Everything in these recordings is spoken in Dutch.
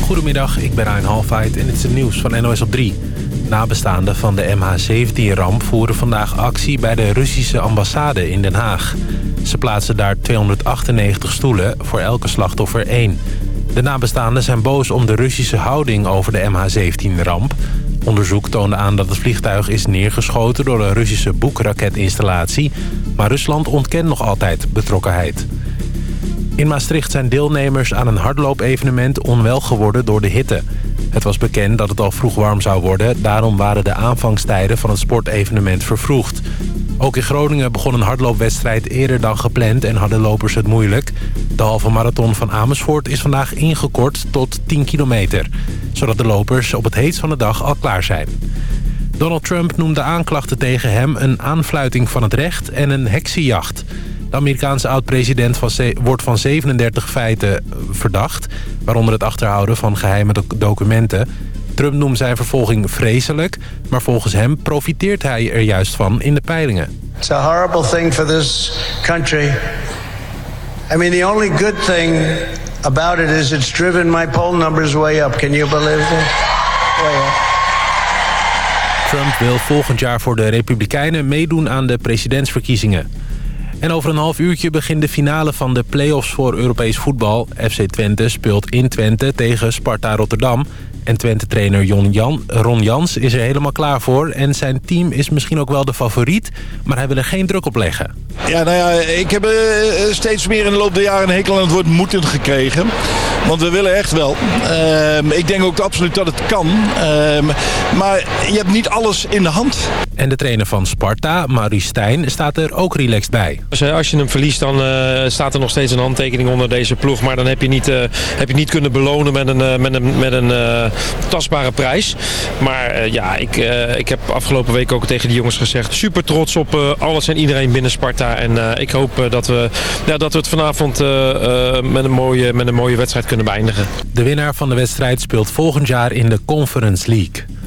Goedemiddag, ik ben Ryan Halfheid en dit is het nieuws van NOS op 3. Nabestaanden van de MH17-ramp voeren vandaag actie bij de Russische ambassade in Den Haag. Ze plaatsen daar 298 stoelen, voor elke slachtoffer één. De nabestaanden zijn boos om de Russische houding over de MH17-ramp. Onderzoek toonde aan dat het vliegtuig is neergeschoten door een Russische boekraketinstallatie... maar Rusland ontkent nog altijd betrokkenheid. In Maastricht zijn deelnemers aan een hardloopevenement onwel geworden door de hitte. Het was bekend dat het al vroeg warm zou worden. Daarom waren de aanvangstijden van het sportevenement vervroegd. Ook in Groningen begon een hardloopwedstrijd eerder dan gepland en hadden lopers het moeilijk. De halve marathon van Amersfoort is vandaag ingekort tot 10 kilometer. Zodat de lopers op het heetst van de dag al klaar zijn. Donald Trump noemde aanklachten tegen hem een aanfluiting van het recht en een heksenjacht. De Amerikaanse oud-president wordt van 37 feiten verdacht... waaronder het achterhouden van geheime documenten. Trump noemt zijn vervolging vreselijk... maar volgens hem profiteert hij er juist van in de peilingen. It's a horrible thing for this country. I mean, the only good thing about it is it's driven my poll numbers way up. Can you believe that? Way up. Trump wil volgend jaar voor de Republikeinen meedoen aan de presidentsverkiezingen. En over een half uurtje begint de finale van de play-offs voor Europees voetbal. FC Twente speelt in Twente tegen Sparta Rotterdam. En Twente-trainer Jan, Ron Jans is er helemaal klaar voor. En zijn team is misschien ook wel de favoriet, maar hij wil er geen druk op leggen. Ja, nou ja, ik heb uh, steeds meer in de loop der jaren een hekel aan het woord moeten gekregen. Want we willen echt wel. Uh, ik denk ook absoluut dat het kan. Uh, maar je hebt niet alles in de hand. En de trainer van Sparta, Maurice Stijn, staat er ook relaxed bij. Als je, als je hem verliest, dan uh, staat er nog steeds een handtekening onder deze ploeg. Maar dan heb je niet, heb je niet kunnen belonen met een, met een, met een tastbare prijs. Maar ja, ik, ik heb afgelopen week ook tegen die jongens gezegd... super trots op alles en iedereen binnen Sparta. En ik hoop dat, we, ja, dat we het vanavond met, een mooie, met een mooie wedstrijd kunnen beëindigen. De winnaar van de wedstrijd speelt volgend jaar in de Conference League.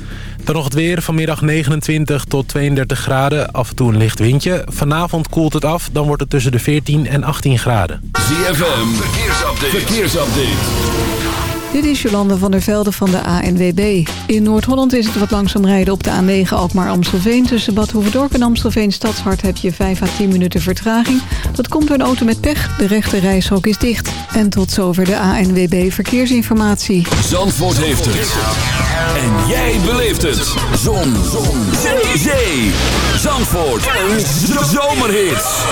Dan nog het weer. Vanmiddag 29 tot 32 graden. Af en toe een licht windje. Vanavond koelt het af. Dan wordt het tussen de 14 en 18 graden. ZFM. Verkeersupdate. Verkeersupdate. Dit is Jolande van der Velde van de ANWB. In Noord-Holland is het wat langzaam rijden op de A9 Alkmaar-Amstelveen. Tussen Bad Hoeverdorp en Amstelveen Stadshart heb je 5 à 10 minuten vertraging. Dat komt door een auto met pech. De rechte reishok is dicht. En tot zover de ANWB Verkeersinformatie. Zandvoort heeft het. En jij beleeft het. Zon. Zon. Zee. Zandvoort. Een zomerhit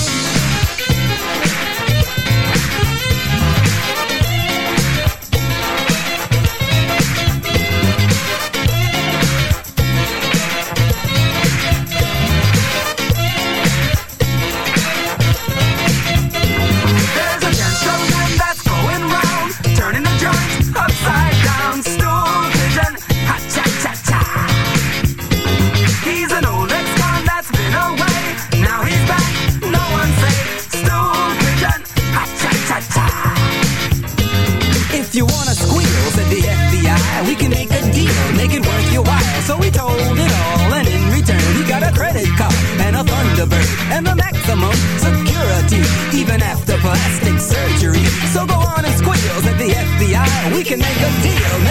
He can make a deal, make it worth your while. So he told it all, and in return, he got a credit card and a Thunderbird and the maximum security, even after plastic surgery. So go on and squeal at the FBI. We can make a deal.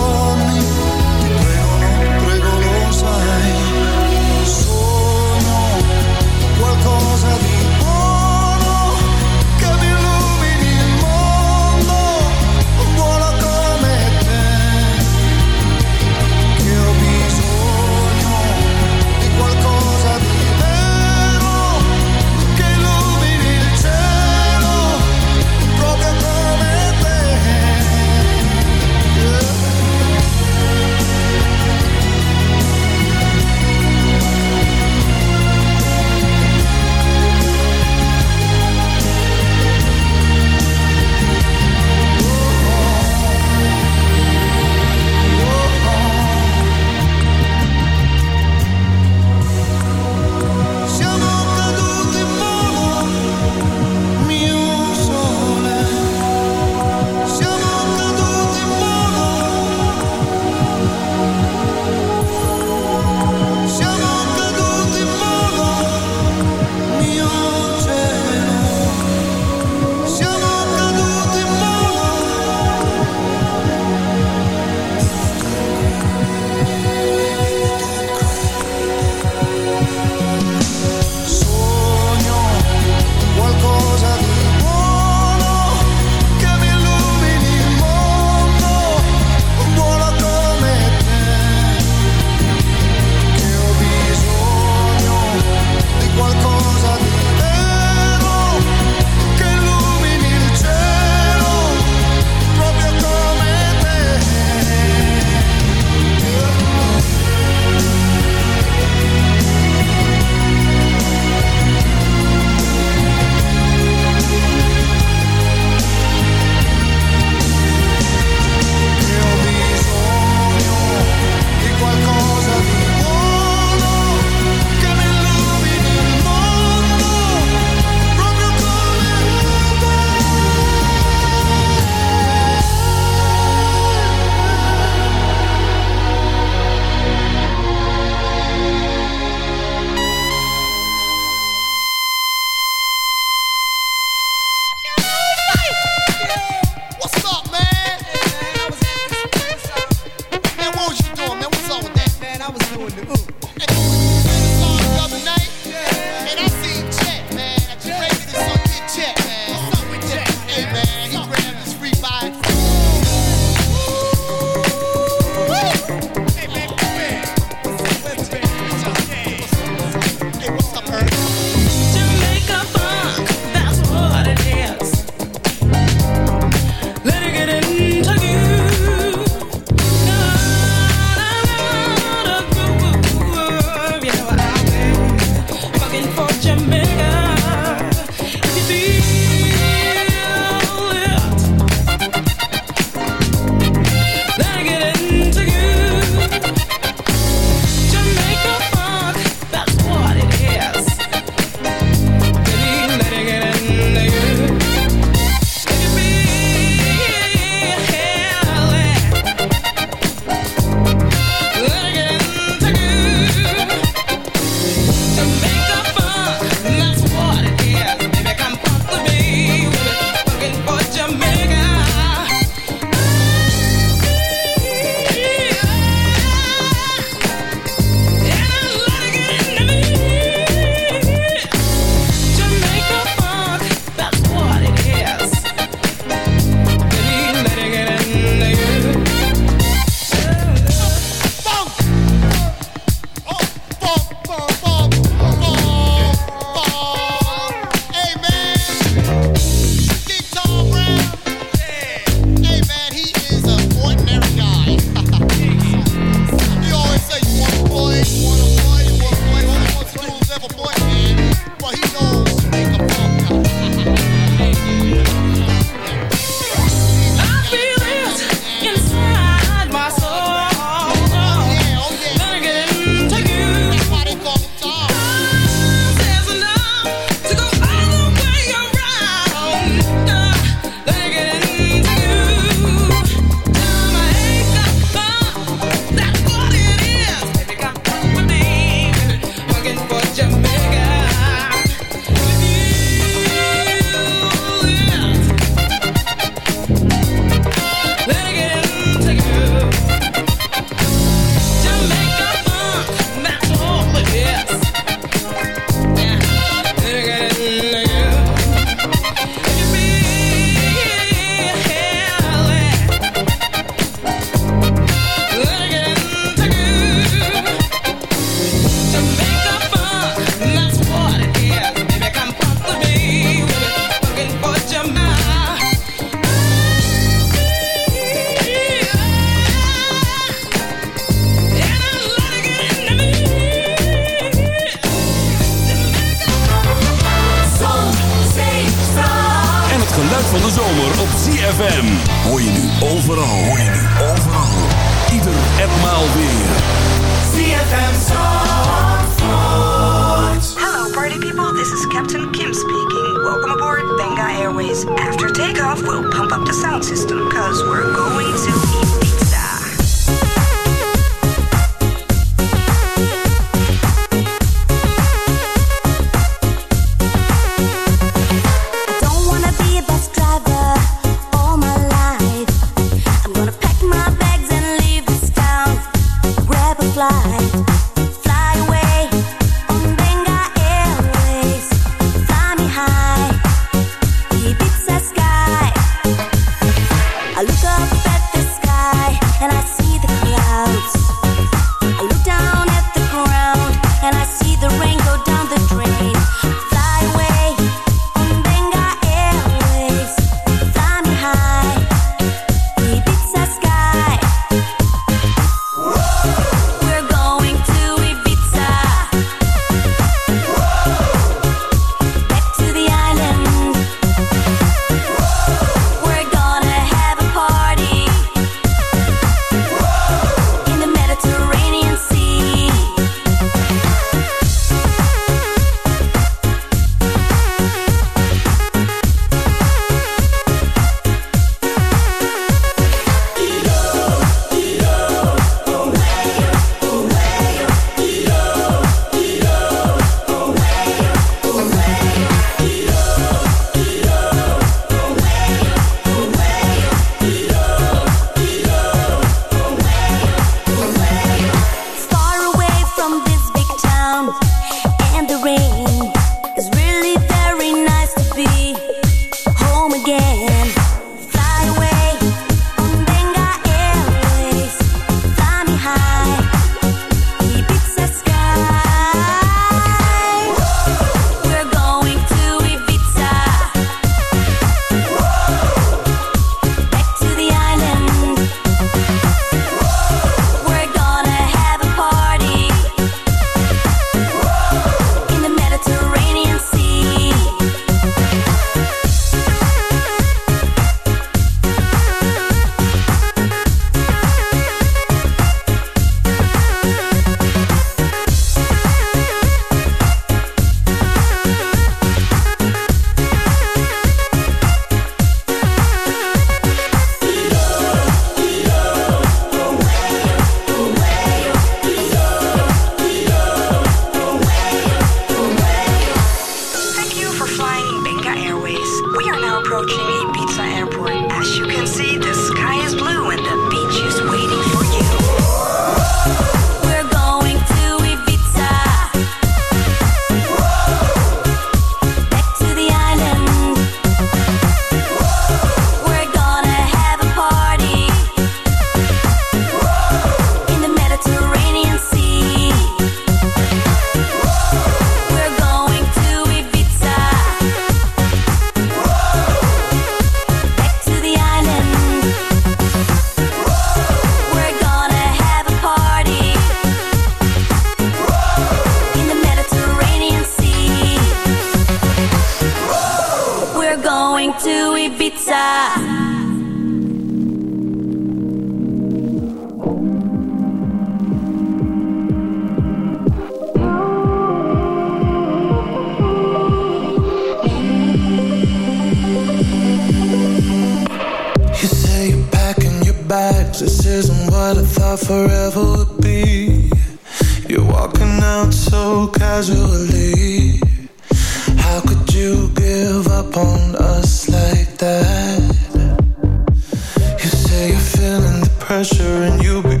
answer and you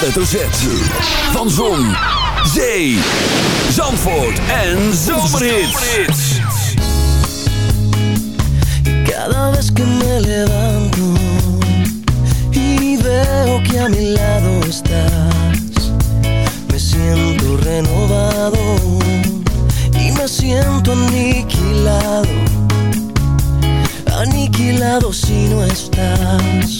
hoofdletter Z. Van Zon, Zee, Zandvoort en Zomerhits. Cada vez que me levanto y veo que a mi lado estás, me siento renovado y me siento aniquilado, aniquilado si no estás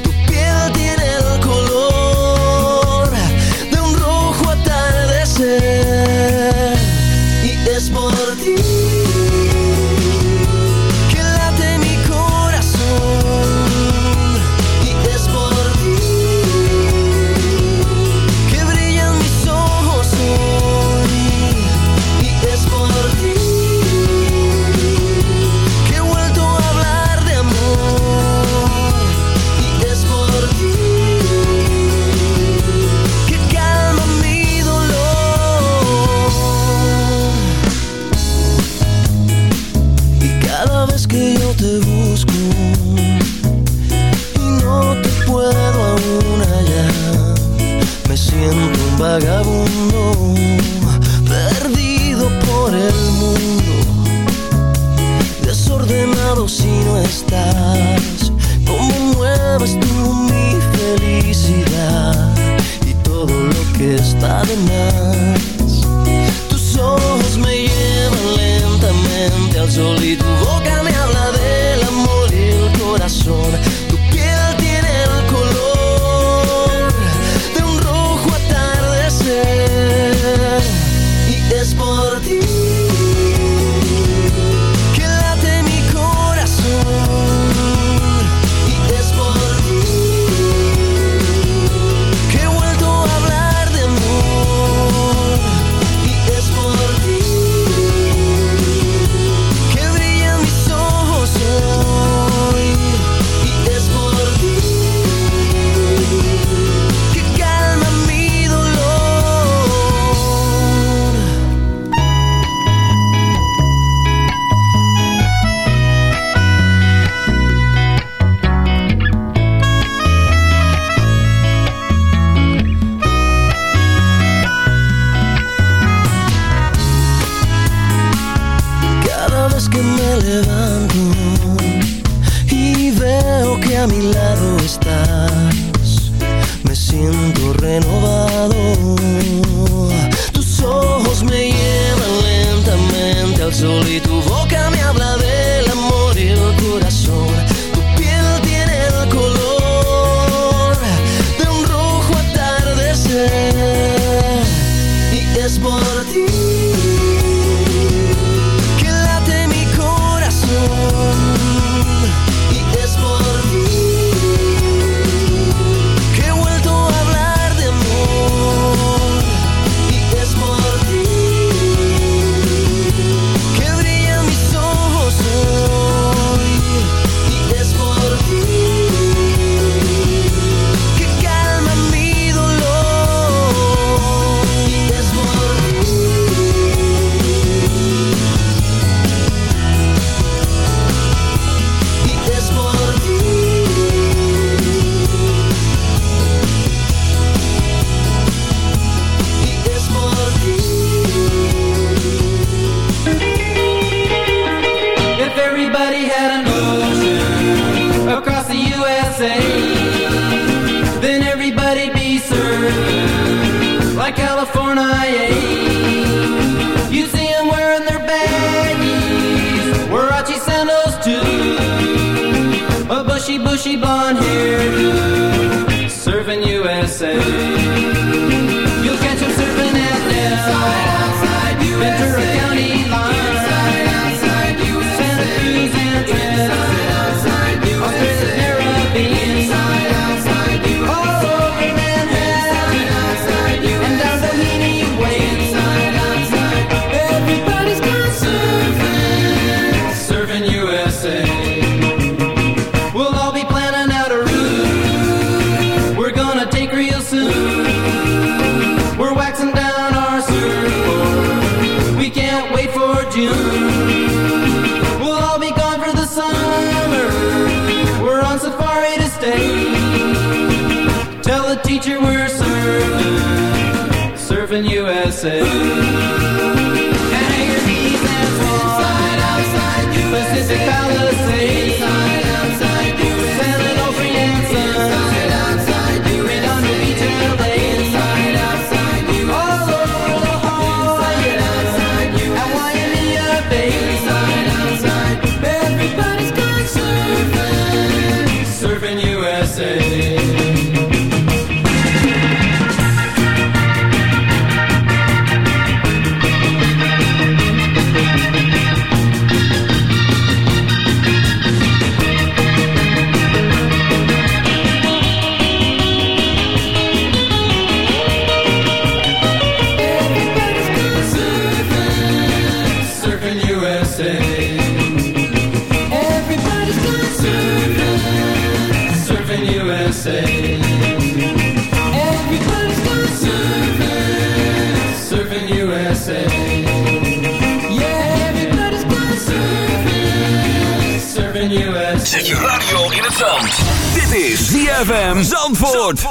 ZFM Zandvoort.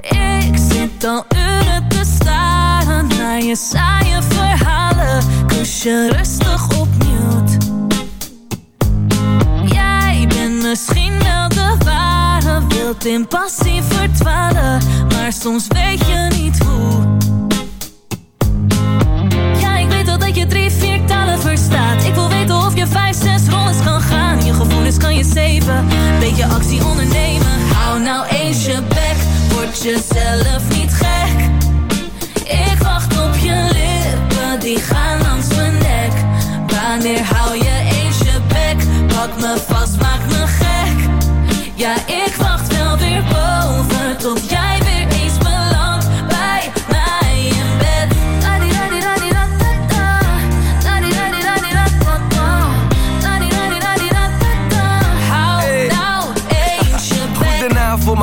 Ik zit al uren te staren naar je saaie verhalen. Kus je rustig op mute. Jij bent misschien wel de ware, wilt in passie verdwalen. Maar soms weet je niet beetje actie ondernemen. Hou nou eens je bek, word jezelf niet gek. Ik wacht op je lippen, die gaan langs mijn nek. Wanneer hou je eens je bek, pak me vast, maak me gek. Ja, ik wacht wel weer boven, tot jij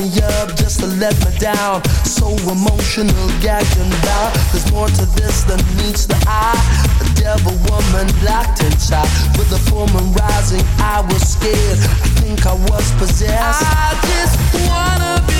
me up just to let me down. So emotional, gagged and There's more to this than meets the eye. A devil woman locked inside. With a woman rising, I was scared. I think I was possessed. I just wanna be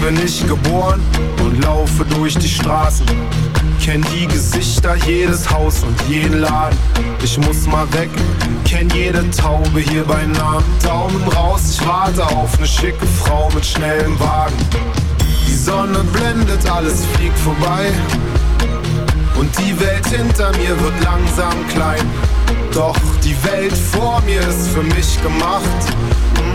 bin ich geboren und laufe durch die Straßen. Kenn die Gesichter, jedes Haus und jeden Laden. Ich muss mal weg, kenn jede Taube hier bei Namen. Daumen raus, ich warte auf ne schicke Frau mit schnellem Wagen. Die Sonne blendet, alles fliegt vorbei. Und die Welt hinter mir wird langsam klein. Doch die Welt vor mir ist für mich gemacht.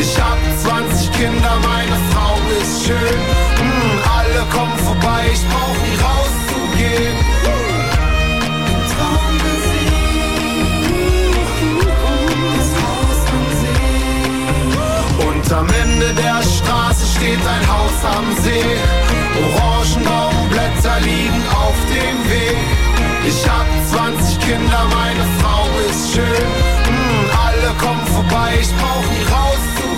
Ich hab 20 Kinder, meine Frau ist schön. Mm, alle kommen vorbei, ich brauch nie rauszugehen. Und am Ende der Straße steht ein Haus am See. Orangenbaumblätter liegen auf dem Weg. Ich hab 20 Kinder, meine Frau ist schön. Mm, alle kommen vorbei, ich brauch nie rauszugehen.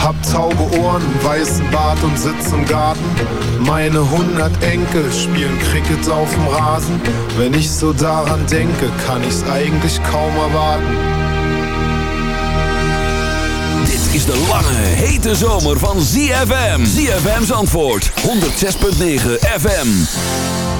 Hab taube Ohren, weißen Bart und sitz im Garten. Meine hundert Enkel spielen Cricket auf dem Rasen. Wenn ich so daran denke, kann ich's eigentlich kaum erwarten. Dit is de lange, hete zomer van ZFM. ZFM's antwoord, 106.9 FM.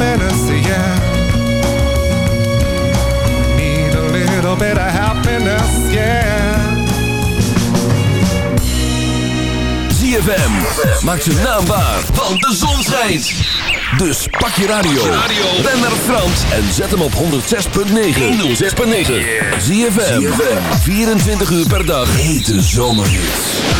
yeah. Need a happiness, yeah. ZFM maakt zijn naam waar, want de zon schijnt. Dus pak je radio, ben naar Frans en zet hem op 106.9. 106.9. ZFM, 24 uur per dag. Hete zomerhits.